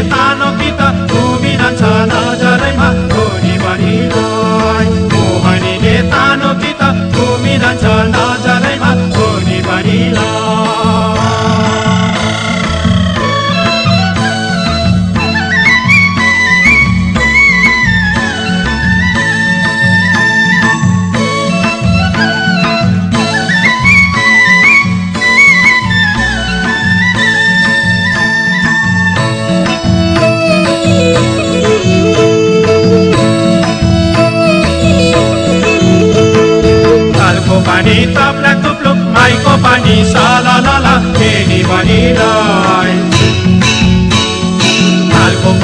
esta no quita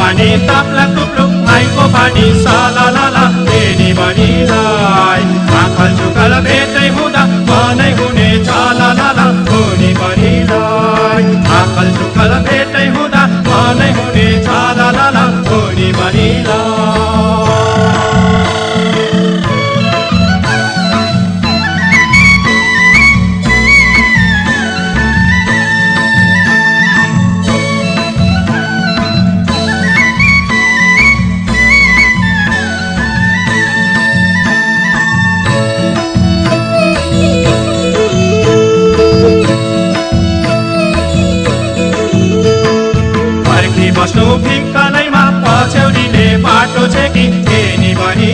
टुप्ला टुप्लु माइको पानी सलाला फेरि बनिलाई आखल झुकल भेटै हुँदा मनै हुने छलाला हुने बनिलाई आखल झुकल भेटै हुँदा मनै हुने छलाला हुने बनिलाई बस्नु फिक्कलैमा पछ्यौरीले बाटो छेकी फेरि बनिलाई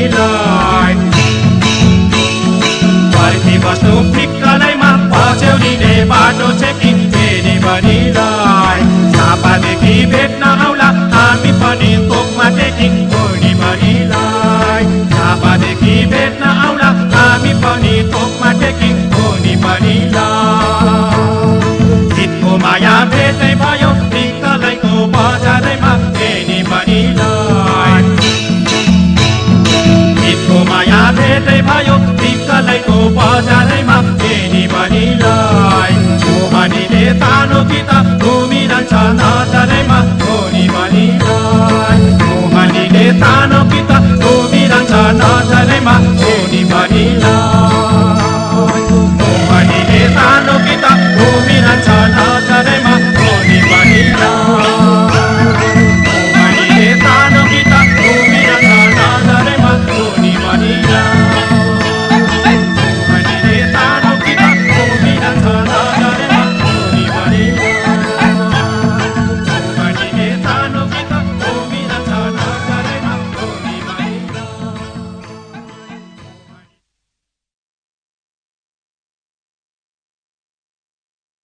notita